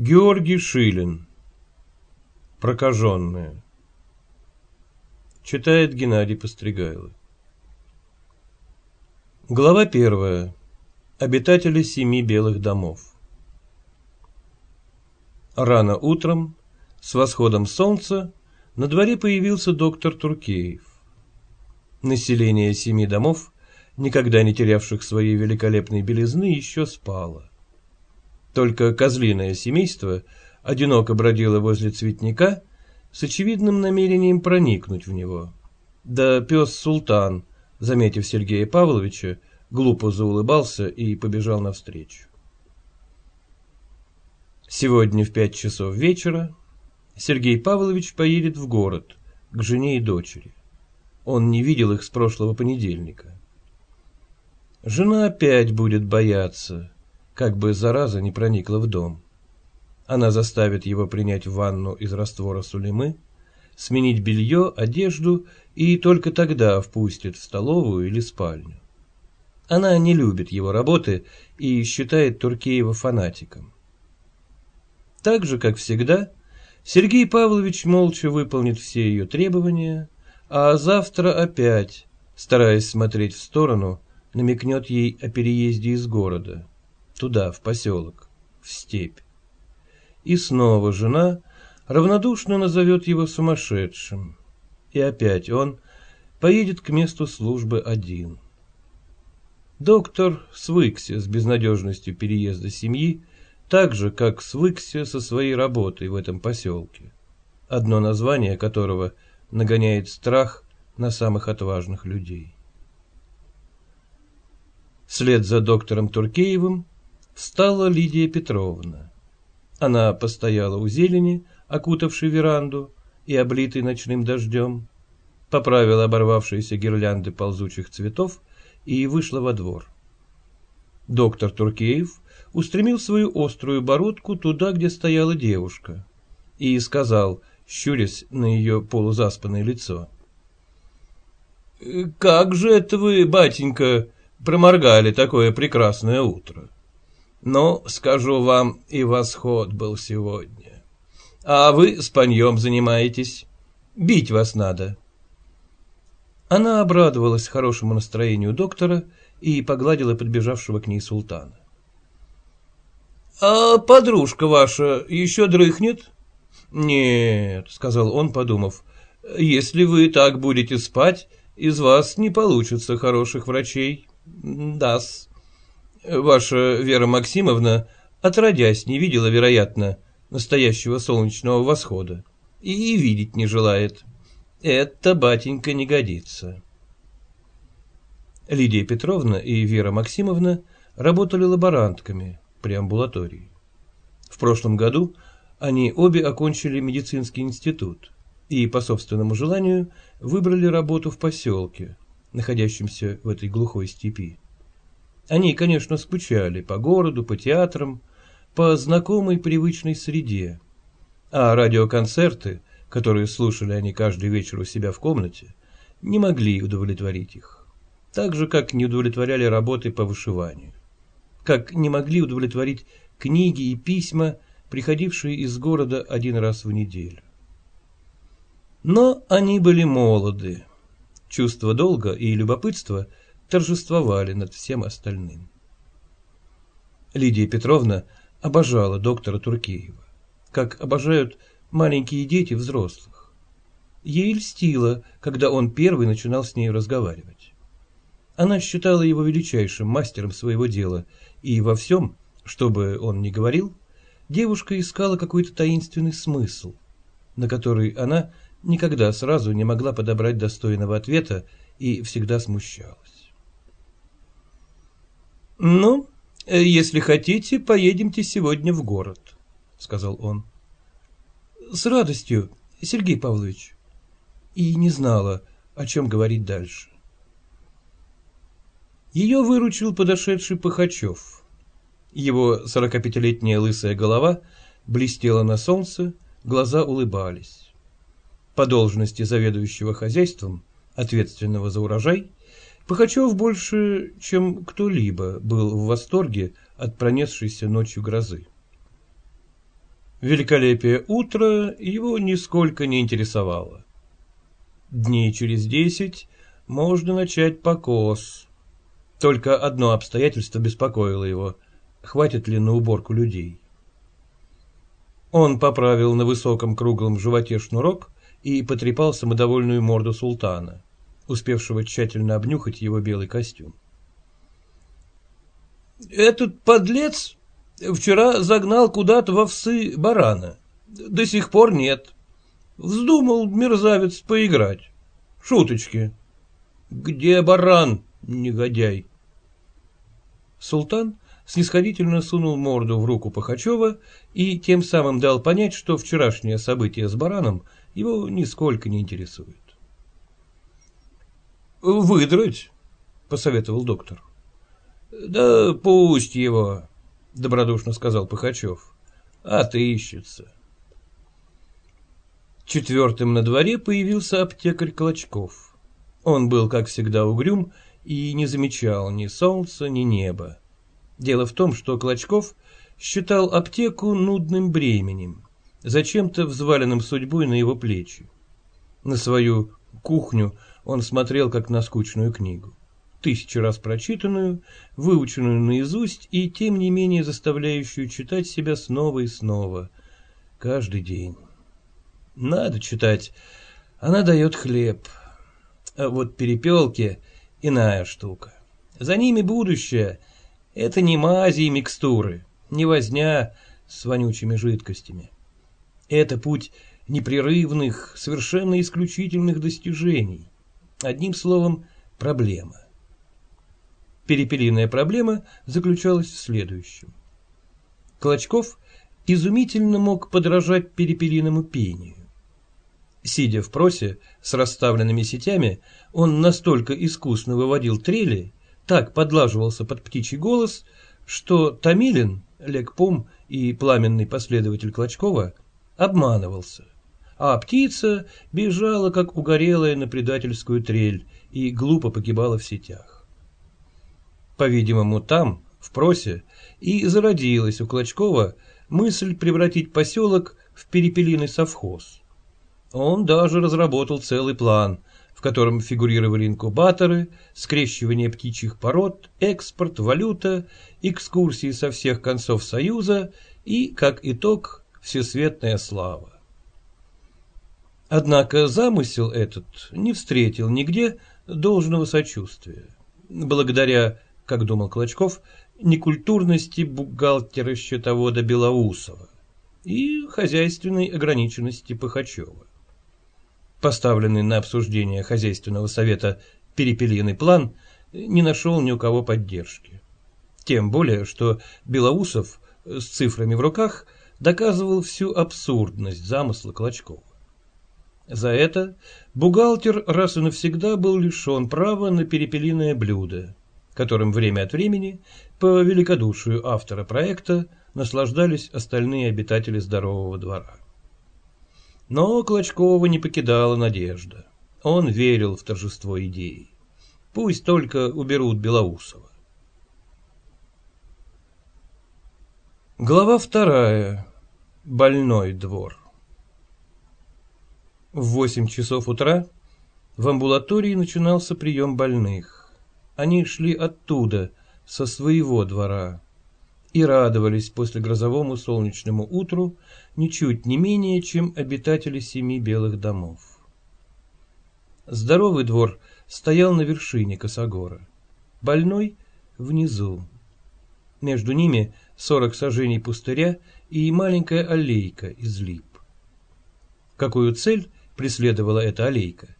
Георгий Шилин. Прокаженная. Читает Геннадий Постригайло. Глава первая. Обитатели семи белых домов. Рано утром, с восходом солнца, на дворе появился доктор Туркеев. Население семи домов, никогда не терявших своей великолепной белизны, еще спало. Только козлиное семейство одиноко бродило возле цветника с очевидным намерением проникнуть в него. Да пес Султан, заметив Сергея Павловича, глупо заулыбался и побежал навстречу. Сегодня в пять часов вечера Сергей Павлович поедет в город к жене и дочери. Он не видел их с прошлого понедельника. Жена опять будет бояться, как бы зараза не проникла в дом. Она заставит его принять ванну из раствора сулемы, сменить белье, одежду и только тогда впустит в столовую или спальню. Она не любит его работы и считает Туркеева фанатиком. Так же, как всегда, Сергей Павлович молча выполнит все ее требования, а завтра опять, стараясь смотреть в сторону, намекнет ей о переезде из города туда, в поселок, в степь. И снова жена равнодушно назовет его сумасшедшим. И опять он поедет к месту службы один. Доктор свыкся с безнадежностью переезда семьи, так же, как свыкся со своей работой в этом поселке, одно название которого нагоняет страх на самых отважных людей. Вслед за доктором Туркеевым встала Лидия Петровна. Она постояла у зелени, окутавшей веранду и облитой ночным дождем, поправила оборвавшиеся гирлянды ползучих цветов и вышла во двор. Доктор Туркеев устремил свою острую бородку туда, где стояла девушка, и сказал, щурясь на ее полузаспанное лицо. — Как же это вы, батенька, проморгали такое прекрасное утро? — ну, скажу вам, и восход был сегодня. А вы с паньем занимаетесь. Бить вас надо. Она обрадовалась хорошему настроению доктора и погладила подбежавшего к ней султана. — А подружка ваша еще дрыхнет? — Нет, — сказал он, подумав, — если вы так будете спать, из вас не получится хороших врачей. Да-с. Ваша Вера Максимовна, отродясь, не видела, вероятно, настоящего солнечного восхода и видеть не желает. Это, батенька, не годится. Лидия Петровна и Вера Максимовна работали лаборантками при амбулатории. В прошлом году они обе окончили медицинский институт и, по собственному желанию, выбрали работу в поселке, находящемся в этой глухой степи. Они, конечно, скучали по городу, по театрам, по знакомой привычной среде. А радиоконцерты, которые слушали они каждый вечер у себя в комнате, не могли удовлетворить их. Так же, как не удовлетворяли работы по вышиванию. Как не могли удовлетворить книги и письма, приходившие из города один раз в неделю. Но они были молоды. Чувство долга и любопытства – торжествовали над всем остальным. Лидия Петровна обожала доктора Туркеева, как обожают маленькие дети взрослых. Ей льстило, когда он первый начинал с ней разговаривать. Она считала его величайшим мастером своего дела, и во всем, что бы он ни говорил, девушка искала какой-то таинственный смысл, на который она никогда сразу не могла подобрать достойного ответа и всегда смущалась. «Ну, если хотите, поедемте сегодня в город», — сказал он. «С радостью, Сергей Павлович». И не знала, о чем говорить дальше. Ее выручил подошедший Пахачев. Его сорокапятилетняя лысая голова блестела на солнце, глаза улыбались. По должности заведующего хозяйством, ответственного за урожай, Пахачев больше, чем кто-либо, был в восторге от пронесшейся ночью грозы. Великолепие утра его нисколько не интересовало. Дней через десять можно начать покос. Только одно обстоятельство беспокоило его — хватит ли на уборку людей. Он поправил на высоком круглом животе шнурок и потрепал самодовольную морду султана, успевшего тщательно обнюхать его белый костюм. «Этот подлец вчера загнал куда-то в овсы барана. До сих пор нет. Вздумал мерзавец поиграть. Шуточки. Где баран, негодяй?» Султан снисходительно сунул морду в руку Пахачева и тем самым дал понять, что вчерашнее событие с бараном его нисколько не интересует. «Выдрать», — посоветовал доктор. «Да пусть его», — добродушно сказал Пахачев. «Отыщется». Четвертым на дворе появился аптекарь Клочков. Он был, как всегда, угрюм и не замечал ни солнца, ни неба. Дело в том, что Клочков считал аптеку нудным бременем, зачем-то взваленным судьбой на его плечи. На свою кухню он смотрел как на скучную книгу, тысячу раз прочитанную, выученную наизусть и тем не менее заставляющую читать себя снова и снова, каждый день. Надо читать, она дает хлеб, а вот перепелки — иная штука. За ними будущее — это не мази и микстуры, не возня с вонючими жидкостями. Это путь непрерывных, совершенно исключительных достижений. Одним словом, проблема. Перепелиная проблема заключалась в следующем. Клочков изумительно мог подражать перепелиному пению. Сидя в просе с расставленными сетями, он настолько искусно выводил трели, так подлаживался под птичий голос, что Томилин, Лекпом и пламенный последователь Клочкова обманывался, а птица бежала, как угорелая на предательскую трель, и глупо погибала в сетях. По-видимому, там, в просе, и зародилась у Клочкова мысль превратить поселок в перепелиный совхоз. Он даже разработал целый план, в котором фигурировали инкубаторы, скрещивание птичьих пород, экспорт, валюта, экскурсии со всех концов Союза и, как итог, всесветная слава. Однако замысел этот не встретил нигде должного сочувствия. Благодаря, как думал Клочков, некультурности бухгалтера-счетовода Белоусова и хозяйственной ограниченности Пахачева поставленный на обсуждение хозяйственного совета перепелиный план не нашел ни у кого поддержки. Тем более, что Белоусов с цифрами в руках доказывал всю абсурдность замысла Клочкова. За это бухгалтер раз и навсегда был лишен права на перепелиное блюдо, которым время от времени, по великодушию автора проекта, наслаждались остальные обитатели здорового двора. Но Клочкова не покидала надежда. Он верил в торжество идеи. Пусть только уберут Белоусова. Глава вторая. Больной двор. В восемь часов утра в амбулатории начинался прием больных. Они шли оттуда, со своего двора, и радовались после грозовому солнечному утру ничуть не менее, чем обитатели семи белых домов. Здоровый двор стоял на вершине Косогора, больной — внизу. Между ними сорок сажений пустыря и маленькая аллейка из лип. Какую цель преследовала эта аллейка?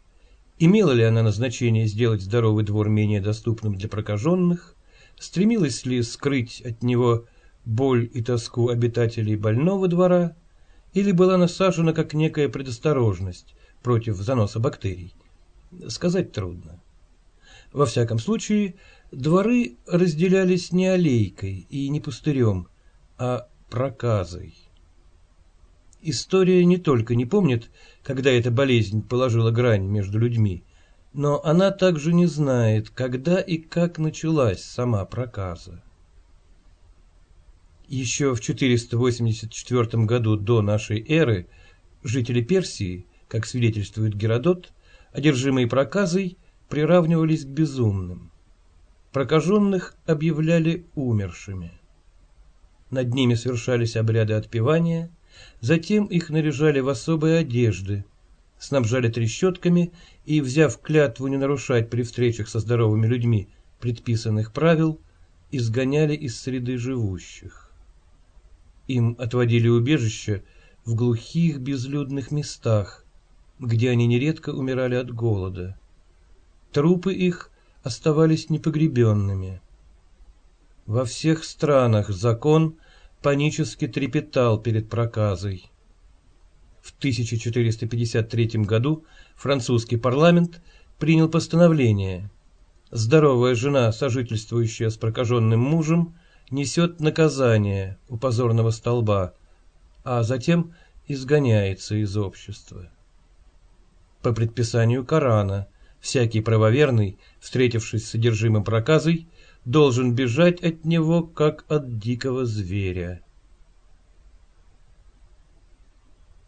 Имела ли она назначение сделать здоровый двор менее доступным для прокаженных? Стремилась ли скрыть от него боль и тоску обитателей больного двора? Или была насажена как некая предосторожность против заноса бактерий? Сказать трудно. Во всяком случае, дворы разделялись не аллейкой и не пустырем, а проказой. История не только не помнит, когда эта болезнь положила грань между людьми, но она также не знает, когда и как началась сама проказа. Еще в 484 году до нашей эры жители Персии, как свидетельствует Геродот, одержимые проказой, приравнивались к безумным. Прокаженных объявляли умершими. Над ними совершались обряды отпевания, затем их наряжали в особые одежды, снабжали трещотками и, взяв клятву не нарушать при встречах со здоровыми людьми предписанных правил, изгоняли из среды живущих. Им отводили убежище в глухих безлюдных местах, где они нередко умирали от голода. Трупы их оставались непогребенными. Во всех странах закон панически трепетал перед проказой. В 1453 году французский парламент принял постановление. Здоровая жена, сожительствующая с прокаженным мужем, несет наказание у позорного столба, а затем изгоняется из общества. По предписанию Корана, всякий правоверный, встретившись с содержимым проказой, должен бежать от него, как от дикого зверя.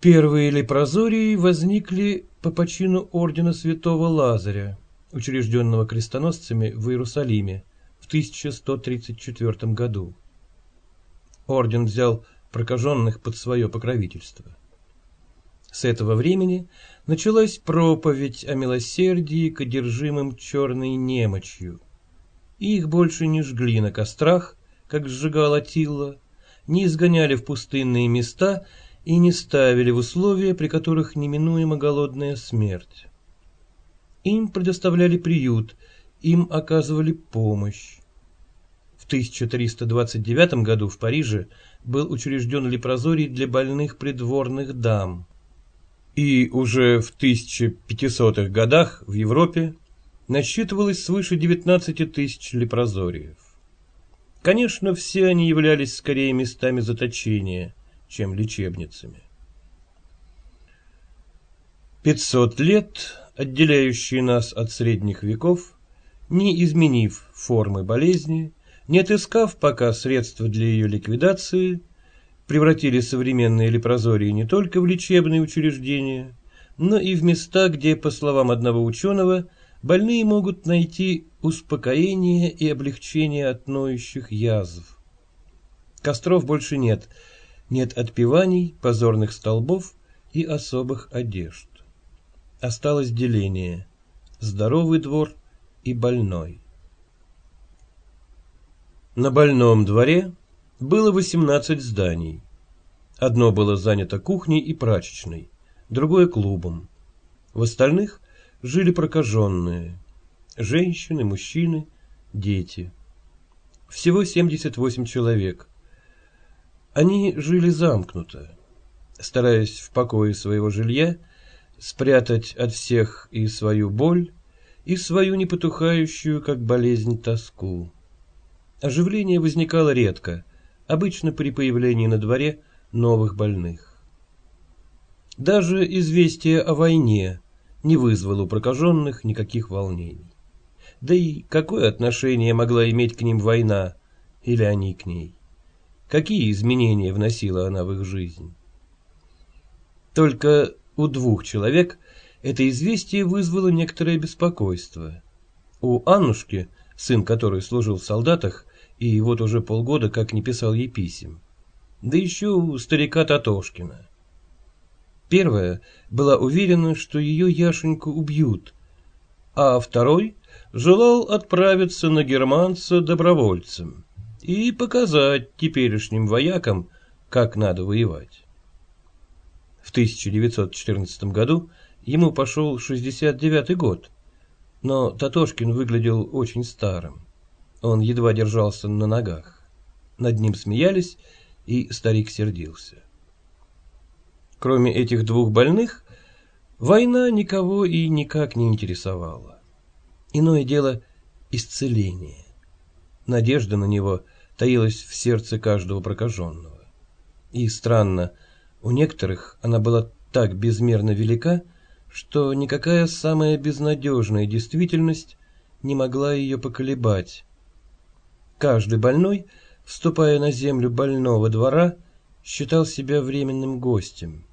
Первые лепрозории возникли по почину ордена святого Лазаря, учрежденного крестоносцами в Иерусалиме, 1134 году. Орден взял прокаженных под свое покровительство. С этого времени началась проповедь о милосердии к одержимым черной немочью. Их больше не жгли на кострах, как сжигала Тилла, не изгоняли в пустынные места и не ставили в условия, при которых неминуема голодная смерть. Им предоставляли приют, им оказывали помощь. 1329 году в Париже был учрежден лепрозорий для больных придворных дам. И уже в 1500-х годах в Европе насчитывалось свыше 19 тысяч лепрозориев. Конечно, все они являлись скорее местами заточения, чем лечебницами. 500 лет, отделяющие нас от средних веков, не изменив формы болезни, не отыскав пока средства для ее ликвидации, превратили современные лепрозории не только в лечебные учреждения, но и в места, где, по словам одного ученого, больные могут найти успокоение и облегчение от ноющих язв. Костров больше нет, нет отпеваний, позорных столбов и особых одежд. Осталось деление – здоровый двор и больной. На больном дворе было 18 зданий. Одно было занято кухней и прачечной, другое клубом. В остальных жили прокаженные, женщины, мужчины, дети. Всего 78 человек. Они жили замкнуто, стараясь в покое своего жилья спрятать от всех и свою боль, и свою непотухающую, как болезнь, тоску. Оживление возникало редко, обычно при появлении на дворе новых больных. Даже известие о войне не вызвало у прокаженных никаких волнений. Да и какое отношение могла иметь к ним война, или они к ней? Какие изменения вносила она в их жизнь? Только у двух человек это известие вызвало некоторое беспокойство. У Аннушки, сын которой служил в солдатах, и вот уже полгода как не писал ей писем. Да еще у старика Татошкина. Первая была уверена, что ее Яшеньку убьют, а второй желал отправиться на германца добровольцем и показать теперешним воякам, как надо воевать. В 1914 году ему пошел 69 год, но Татошкин выглядел очень старым. Он едва держался на ногах. Над ним смеялись, и старик сердился. Кроме этих двух больных, война никого и никак не интересовала. Иное дело — исцеление. Надежда на него таилась в сердце каждого прокаженного. И странно, у некоторых она была так безмерно велика, что никакая самая безнадежная действительность не могла ее поколебать, Каждый больной ступая на землю больного двора, считал себя временным гостем.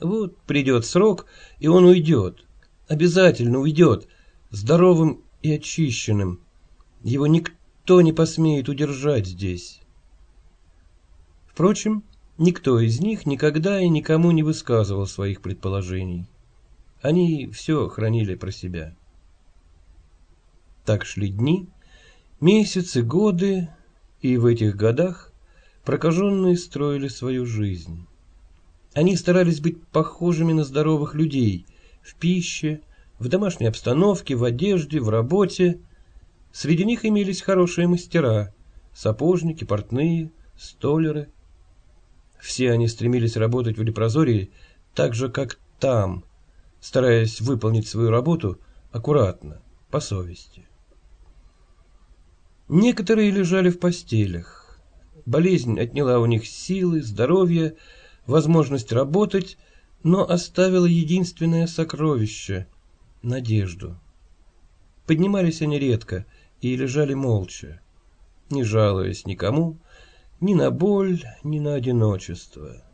Вот придет срок, и он уйдет, обязательно уйдет, здоровым и очищенным. Его никто не посмеет удержать здесь. Впрочем, никто из них никогда и никому не высказывал своих предположений. Они все хранили про себя. Так шли дни, месяцы, годы, и в этих годах прокаженные строили свою жизнь. Они старались быть похожими на здоровых людей в пище, в домашней обстановке, в одежде, в работе. Среди них имелись хорошие мастера, сапожники, портные, столеры. Все они стремились работать в Лепрозории так же, как там, стараясь выполнить свою работу аккуратно, по совести. Некоторые лежали в постелях. Болезнь отняла у них силы, здоровье, возможность работать, но оставила единственное сокровище — надежду. Поднимались они редко и лежали молча, не жалуясь никому, ни на боль, ни на одиночество.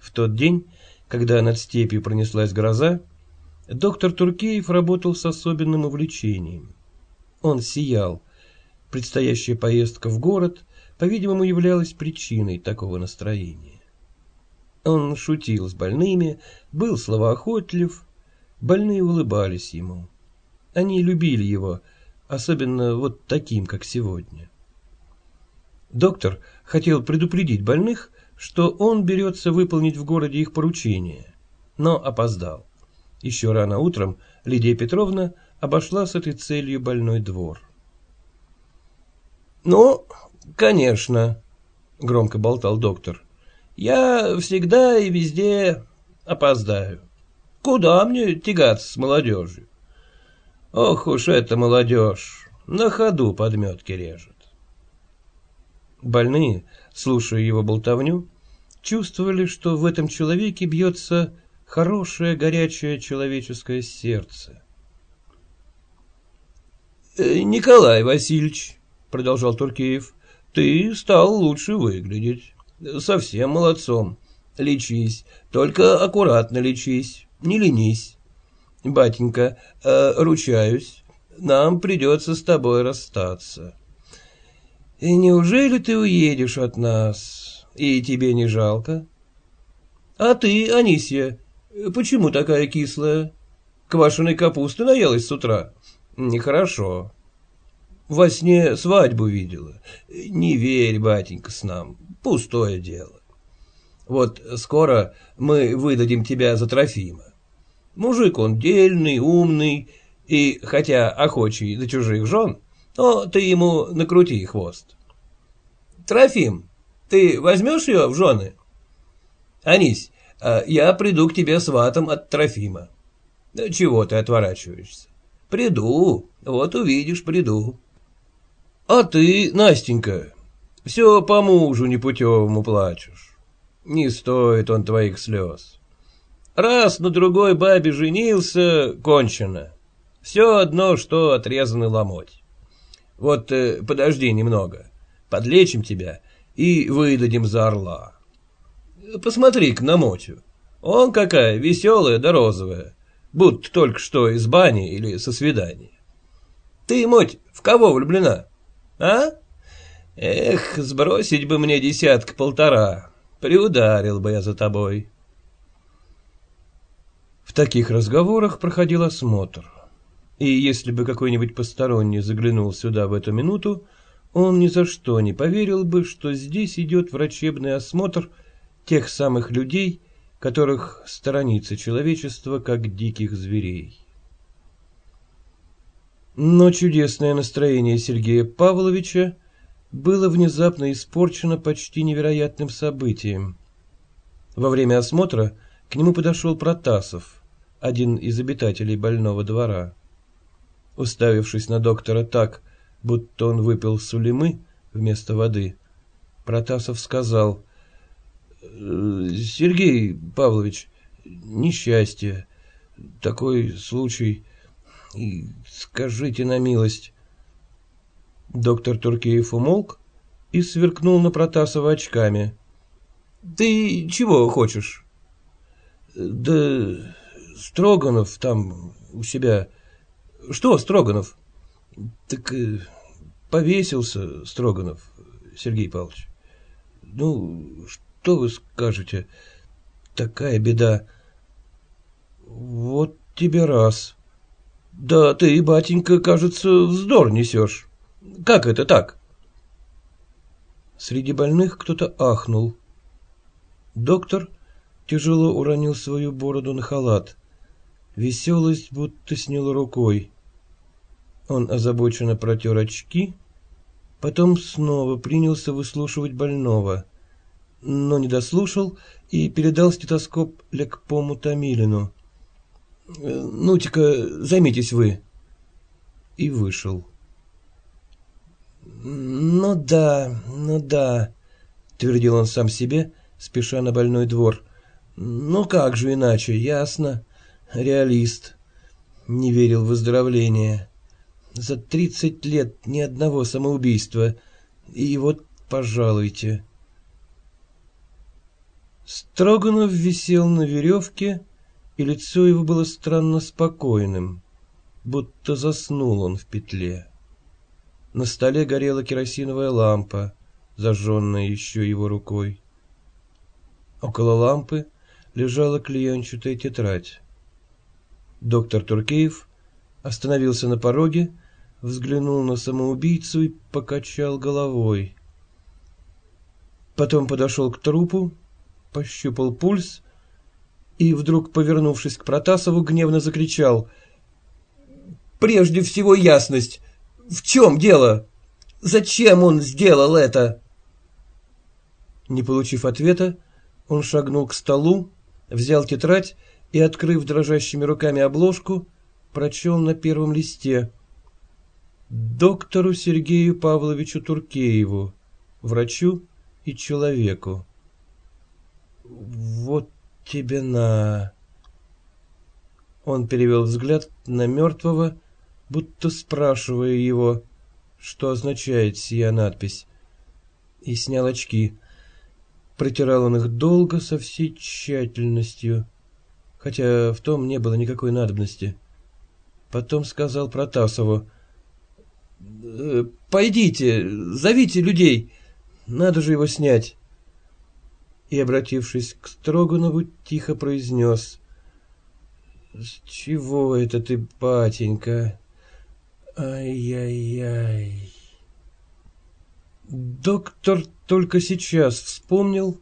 В тот день, когда над степью пронеслась гроза, доктор Туркеев работал с особенным увлечением. Он сиял. Предстоящая поездка в город, по-видимому, являлась причиной такого настроения. Он шутил с больными, был словоохотлив, больные улыбались ему. Они любили его, особенно вот таким, как сегодня. Доктор хотел предупредить больных, что он берется выполнить в городе их поручение, но опоздал. Еще рано утром Лидия Петровна обошла с этой целью больной двор. «Ну, конечно», — громко болтал доктор, — «я всегда и везде опоздаю. Куда мне тягаться с молодежью? Ох уж эта молодежь, на ходу подметки режет». Больные, слушая его болтовню, чувствовали, что в этом человеке бьется хорошее горячее человеческое сердце. Э, «Николай Васильевич», — продолжал Туркеев, — «ты стал лучше выглядеть. Совсем молодцом. Лечись, только аккуратно лечись, не ленись. Батенька, э, ручаюсь, нам придется с тобой расстаться. И неужели ты уедешь от нас, и тебе не жалко? А ты, Анисия, почему такая кислая? Квашеной капусты наелась с утра?» Нехорошо. Во сне свадьбу видела. Не верь, батенька, с нам. Пустое дело. Вот скоро мы выдадим тебя за Трофима. Мужик он дельный, умный, и хотя охочий до чужих жен, но ты ему накрути хвост. Трофим, ты возьмешь ее в жены? Анись, а я приду к тебе сватом от Трофима. Чего ты отворачиваешься? Приду, вот увидишь, приду. А ты, Настенька, все по мужу непутевому плачешь. Не стоит он твоих слез. Раз на другой бабе женился, кончено. Все одно, что отрезанный ломоть. Вот э, подожди немного, подлечим тебя и выдадим за орла. Посмотри-ка на Мотю. Он какая веселая да розовая будто только что из бани или со свидания. Ты, моть, в кого влюблена? А? Эх, сбросить бы мне десятка-полтора, приударил бы я за тобой. В таких разговорах проходил осмотр. И если бы какой-нибудь посторонний заглянул сюда в эту минуту, он ни за что не поверил бы, что здесь идет врачебный осмотр тех самых людей, которых сторонится человечество, как диких зверей. Но чудесное настроение Сергея Павловича было внезапно испорчено почти невероятным событием. Во время осмотра к нему подошел Протасов, один из обитателей больного двора. Уставившись на доктора так, будто он выпил сулемы вместо воды, Протасов сказал Сергей Павлович, несчастье, такой случай, скажите на милость. Доктор Туркеев умолк и сверкнул на Протасова очками. «Ты чего хочешь?» «Да Строганов там у себя...» «Что Строганов?» «Так э, повесился Строганов, Сергей Павлович. Ну, что вы скажете? Такая беда. Вот тебе раз. Да ты, батенька, кажется, вздор несешь. Как это так?» Среди больных кто-то ахнул. Доктор тяжело уронил свою бороду на халат. Веселость будто сняла рукой. Он озабоченно протер очки, потом снова принялся выслушивать больного, но не дослушал и передал стетоскоп Лекпому Томилину. «Ну-тика, займитесь вы». И вышел. «Ну да, ну да», — твердил он сам себе, спеша на больной двор. «Ну как же иначе, ясно. Реалист. Не верил в выздоровление. За тридцать лет ни одного самоубийства. И вот, пожалуйте». Строганов висел на веревке, и лицо его было странно спокойным, будто заснул он в петле. На столе горела керосиновая лампа, зажженная еще его рукой. Около лампы лежала клеенчатая тетрадь. Доктор Туркеев остановился на пороге, взглянул на самоубийцу и покачал головой. Потом подошел к трупу, пощупал пульс и, вдруг повернувшись к Протасову, гневно закричал. «Прежде всего ясность! В чем дело? Зачем он сделал это? Не получив ответа, он шагнул к столу, взял тетрадь и, открыв дрожащими руками обложку, прочел на первом листе «Доктору Сергею Павловичу Туркееву, врачу и человеку». «Вот тебе на...» Он перевел взгляд на мертвого будто спрашивая его, что означает сия надпись, и снял очки. Протирал он их долго, со всей тщательностью, хотя в том не было никакой надобности. Потом сказал Протасову, «Э, «Пойдите, зовите людей, надо же его снять». И, обратившись к Строганову, тихо произнес, «С чего это ты, батенька?» Ай-яй-яй. Доктор только сейчас вспомнил,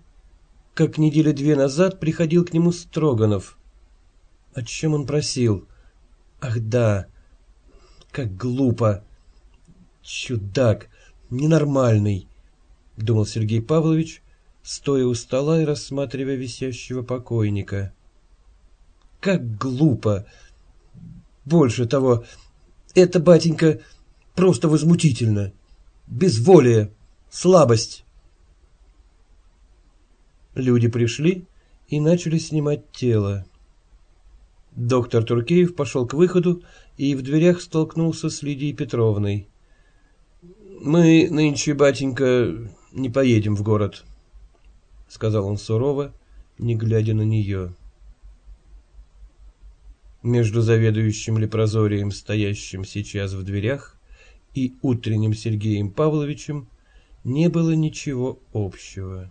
как недели две назад приходил к нему Строганов. О чем он просил? Ах да, как глупо. Чудак, ненормальный, думал Сергей Павлович, стоя у стола и рассматривая висящего покойника. Как глупо! Больше того, это, батенька, просто возмутительно. Безволие, слабость. Люди пришли и начали снимать тело. Доктор Туркеев пошел к выходу и в дверях столкнулся с Лидией Петровной. «Мы нынче, батенька, не поедем в город», — сказал он сурово, не глядя на нее. Между заведующим лепрозорием, стоящим сейчас в дверях, и утренним Сергеем Павловичем не было ничего общего.